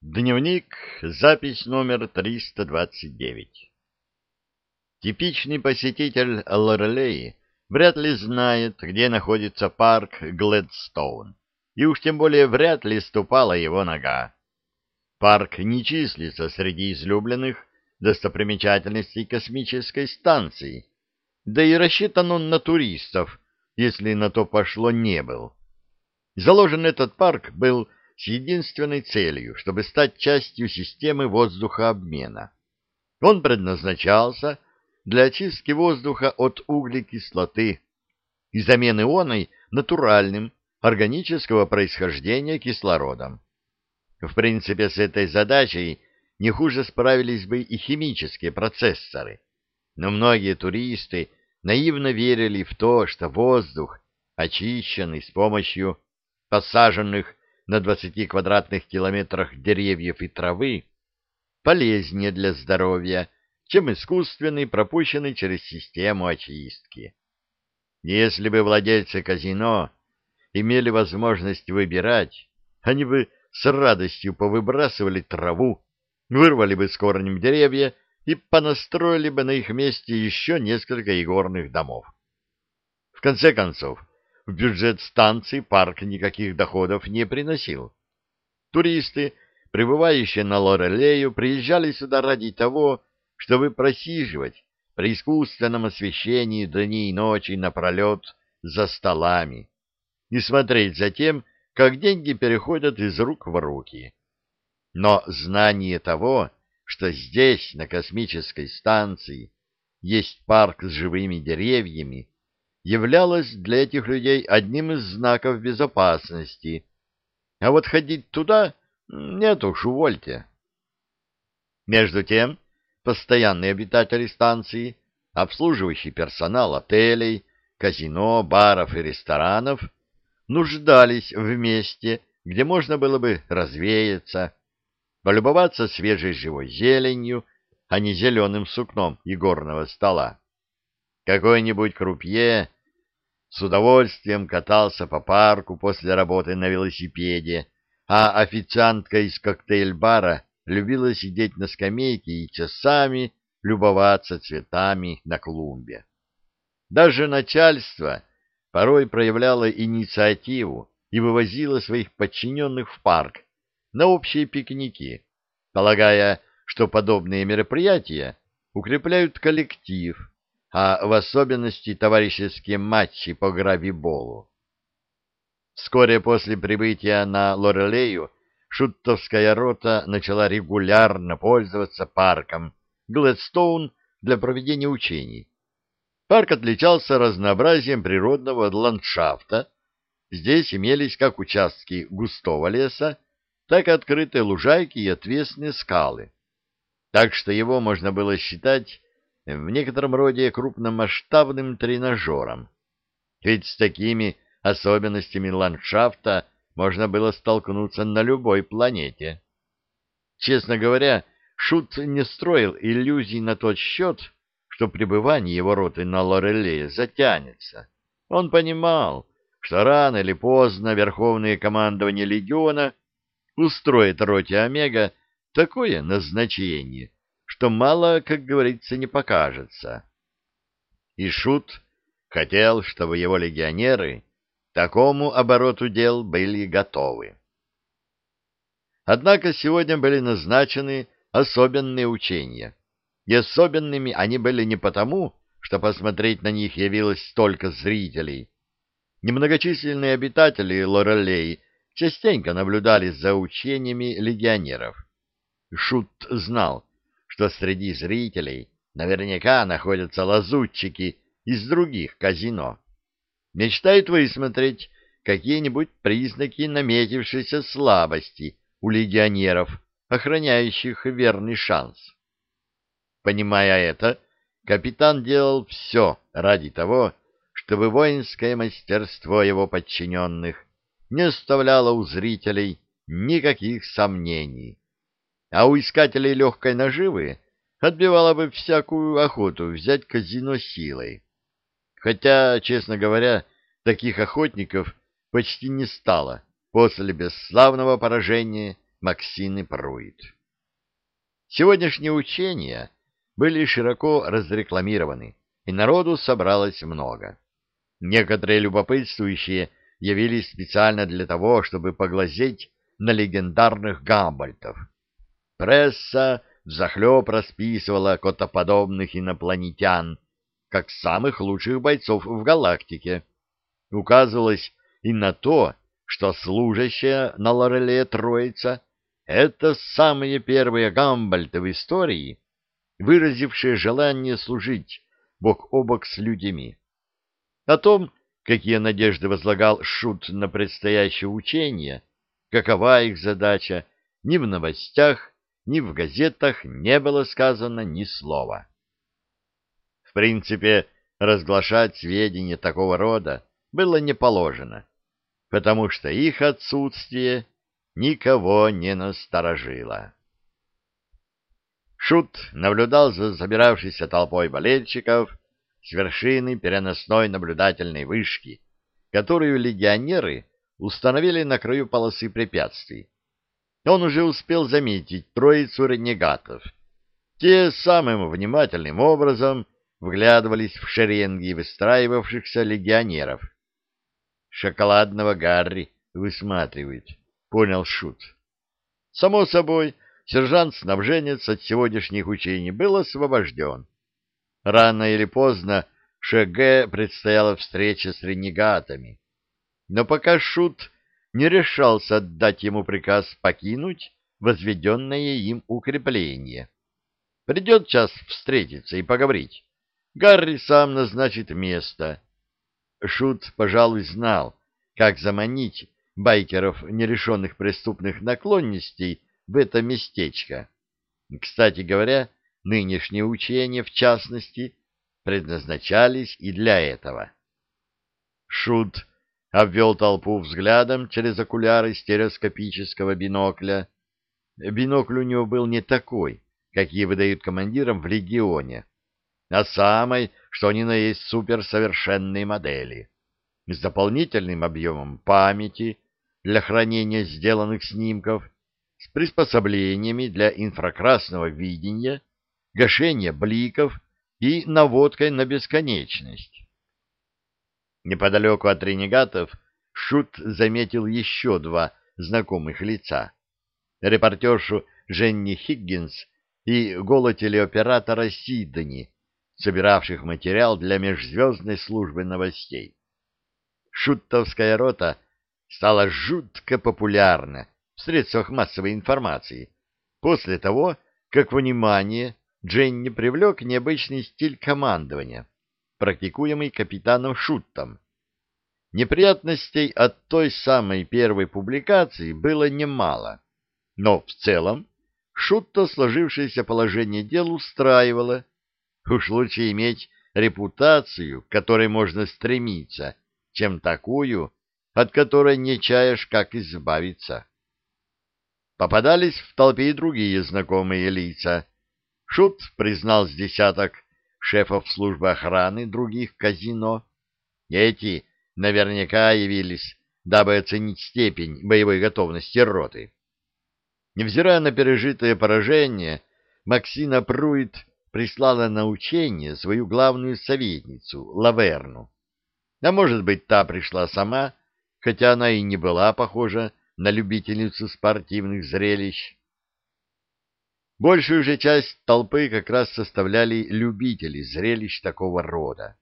Дневник, запись номер 329. Типичный посетитель Лорелей вряд ли знает, где находится парк Глэдстоун, и уж тем более вряд ли ступала его нога. Парк не числится среди излюбленных достопримечательностей космической станции, да и рассчитан он на туристов, если на то пошло не был. Заложен этот парк был с единственной целью, чтобы стать частью системы воздухообмена. Он предназначался для очистки воздуха от углекислоты и замены оной натуральным, органического происхождения кислородом. В принципе, с этой задачей не хуже справились бы и химические процессоры, но многие туристы наивно верили в то, что воздух, очищенный с помощью посаженных на 20 квадратных километрах деревьев и травы полезнее для здоровья, чем искусственный, пропущенный через систему очистки. Если бы владельцы казино имели возможность выбирать, они бы с радостью повыбрасывали траву, вырвали бы с корнем деревья и понастроили бы на их месте еще несколько игорных домов. В конце концов, в бюджет станции парк никаких доходов не приносил. Туристы, прибывающие на Лорелею, приезжали сюда ради того, чтобы просиживать при искусственном освещении дни и ночи напролет за столами и смотреть за тем, как деньги переходят из рук в руки. Но знание того, что здесь, на космической станции, есть парк с живыми деревьями, являлось для этих людей одним из знаков безопасности. А вот ходить туда нет уж, увольте. Между тем, постоянные обитатели станции, обслуживающий персонал отелей, казино, баров и ресторанов нуждались в месте, где можно было бы развеяться, полюбоваться свежей живой зеленью, а не зеленым сукном игорного стола. Какой-нибудь крупье с удовольствием катался по парку после работы на велосипеде, а официантка из коктейль-бара любила сидеть на скамейке и часами любоваться цветами на клумбе. Даже начальство порой проявляло инициативу и вывозило своих подчиненных в парк на общие пикники, полагая, что подобные мероприятия укрепляют коллектив, а в особенности товарищеские матчи по гравиболу. Вскоре после прибытия на Лорелею шуттовская рота начала регулярно пользоваться парком Глэдстоун для проведения учений. Парк отличался разнообразием природного ландшафта. Здесь имелись как участки густого леса, так и открытые лужайки и отвесные скалы. Так что его можно было считать в некотором роде крупномасштабным тренажером. Ведь с такими особенностями ландшафта можно было столкнуться на любой планете. Честно говоря, Шут не строил иллюзий на тот счет, что пребывание его роты на Лорелее затянется. Он понимал, что рано или поздно Верховное командование Легиона устроит роте Омега такое назначение, что мало, как говорится, не покажется. И Шут хотел, чтобы его легионеры такому обороту дел были готовы. Однако сегодня были назначены особенные учения, и особенными они были не потому, что посмотреть на них явилось столько зрителей. Немногочисленные обитатели Лорелей частенько наблюдали за учениями легионеров. Шут знал, что среди зрителей наверняка находятся лазутчики из других казино. Мечтают высмотреть какие-нибудь признаки наметившейся слабости у легионеров, охраняющих верный шанс. Понимая это, капитан делал все ради того, чтобы воинское мастерство его подчиненных не оставляло у зрителей никаких сомнений а у искателей легкой наживы отбивала бы всякую охоту взять казино силой. Хотя, честно говоря, таких охотников почти не стало после бесславного поражения Максины Пруит. Сегодняшние учения были широко разрекламированы, и народу собралось много. Некоторые любопытствующие явились специально для того, чтобы поглазеть на легендарных гамбальтов. Пресса взахлеб расписывала котоподобных инопланетян как самых лучших бойцов в галактике. Указывалось и на то, что служащая на Лореле Троица — это самые первые гамбальты в истории, выразившие желание служить бок о бок с людьми. О том, какие надежды возлагал Шут на предстоящее учение, какова их задача, ни в новостях, ни в газетах не было сказано ни слова. В принципе, разглашать сведения такого рода было не положено, потому что их отсутствие никого не насторожило. Шут наблюдал за забиравшейся толпой болельщиков с вершины переносной наблюдательной вышки, которую легионеры установили на краю полосы препятствий. Он уже успел заметить троицу ренегатов. Те самым внимательным образом вглядывались в шеренги выстраивавшихся легионеров. «Шоколадного Гарри высматривает», — понял Шут. Само собой, сержант-снабженец от сегодняшних учений был освобожден. Рано или поздно ШГ предстояла встреча с ренегатами. Но пока Шут не решался отдать ему приказ покинуть возведенное им укрепление. Придет час встретиться и поговорить. Гарри сам назначит место. Шут, пожалуй, знал, как заманить байкеров нерешенных преступных наклонностей в это местечко. Кстати говоря, нынешние учения, в частности, предназначались и для этого. Шут обвел толпу взглядом через окуляры стереоскопического бинокля. Бинокль у него был не такой, какие выдают командирам в легионе, а самой, что ни на есть суперсовершенной модели, с дополнительным объемом памяти для хранения сделанных снимков, с приспособлениями для инфракрасного видения, гашения бликов и наводкой на бесконечность. Неподалеку от ренегатов Шут заметил еще два знакомых лица. Репортершу Женни Хиггинс и голотелеоператора Сидни, собиравших материал для межзвездной службы новостей. Шуттовская рота стала жутко популярна в средствах массовой информации после того, как внимание Дженни привлек необычный стиль командования, практикуемый капитаном Шуттом. Неприятностей от той самой первой публикации было немало, но в целом Шутто сложившееся положение дел устраивало. Уж лучше иметь репутацию, к которой можно стремиться, чем такую, от которой не чаешь, как избавиться. Попадались в толпе и другие знакомые лица. Шут признал с десяток шефов службы охраны других казино. Эти наверняка явились, дабы оценить степень боевой готовности роты. Невзирая на пережитое поражение, Максина Пруит прислала на учение свою главную советницу, Лаверну. А может быть, та пришла сама, хотя она и не была похожа на любительницу спортивных зрелищ. Большую же часть толпы как раз составляли любители зрелищ такого рода.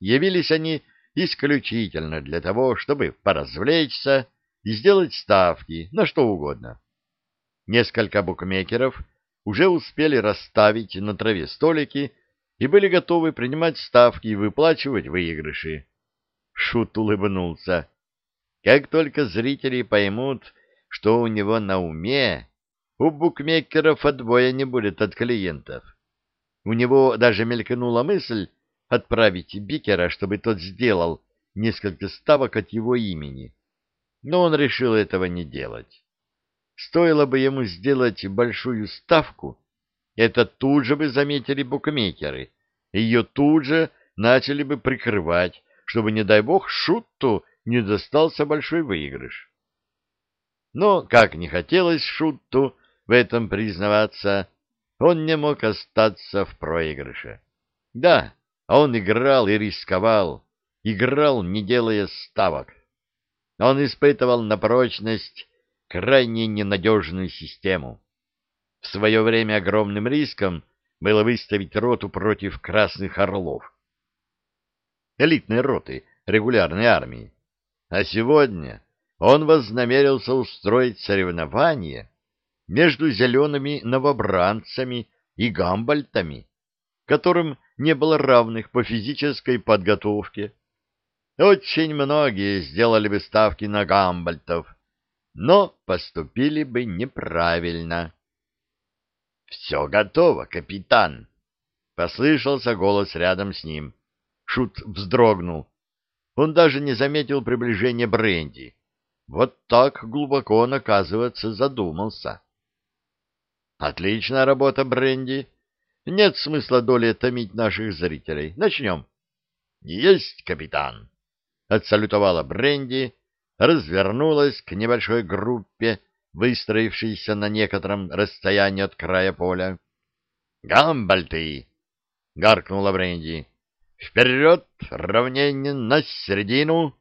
Явились они исключительно для того, чтобы поразвлечься и сделать ставки на что угодно. Несколько букмекеров уже успели расставить на траве столики и были готовы принимать ставки и выплачивать выигрыши. Шут улыбнулся. Как только зрители поймут, что у него на уме, у букмекеров отбоя не будет от клиентов. У него даже мелькнула мысль отправить Бикера, чтобы тот сделал несколько ставок от его имени. Но он решил этого не делать. Стоило бы ему сделать большую ставку, это тут же бы заметили букмекеры, ее тут же начали бы прикрывать, чтобы, не дай бог, шутту не достался большой выигрыш. Но, как не хотелось Шутту в этом признаваться, он не мог остаться в проигрыше. Да, он играл и рисковал, играл, не делая ставок. Он испытывал на прочность крайне ненадежную систему. В свое время огромным риском было выставить роту против Красных Орлов. Элитной роты регулярной армии. А сегодня он вознамерился устроить соревнование между зелеными новобранцами и гамбальтами, которым не было равных по физической подготовке. Очень многие сделали бы ставки на гамбальтов, но поступили бы неправильно. — Все готово, капитан! — послышался голос рядом с ним. Шут вздрогнул. Он даже не заметил приближения Бренди. Вот так глубоко он, оказывается, задумался. Отличная работа, Бренди. Нет смысла доли томить наших зрителей. Начнем. Есть, капитан. Отсалютовала Бренди, развернулась к небольшой группе, выстроившейся на некотором расстоянии от края поля. «Гамбальты!» — гаркнула Бренди. «Вперед! Равнение на середину!»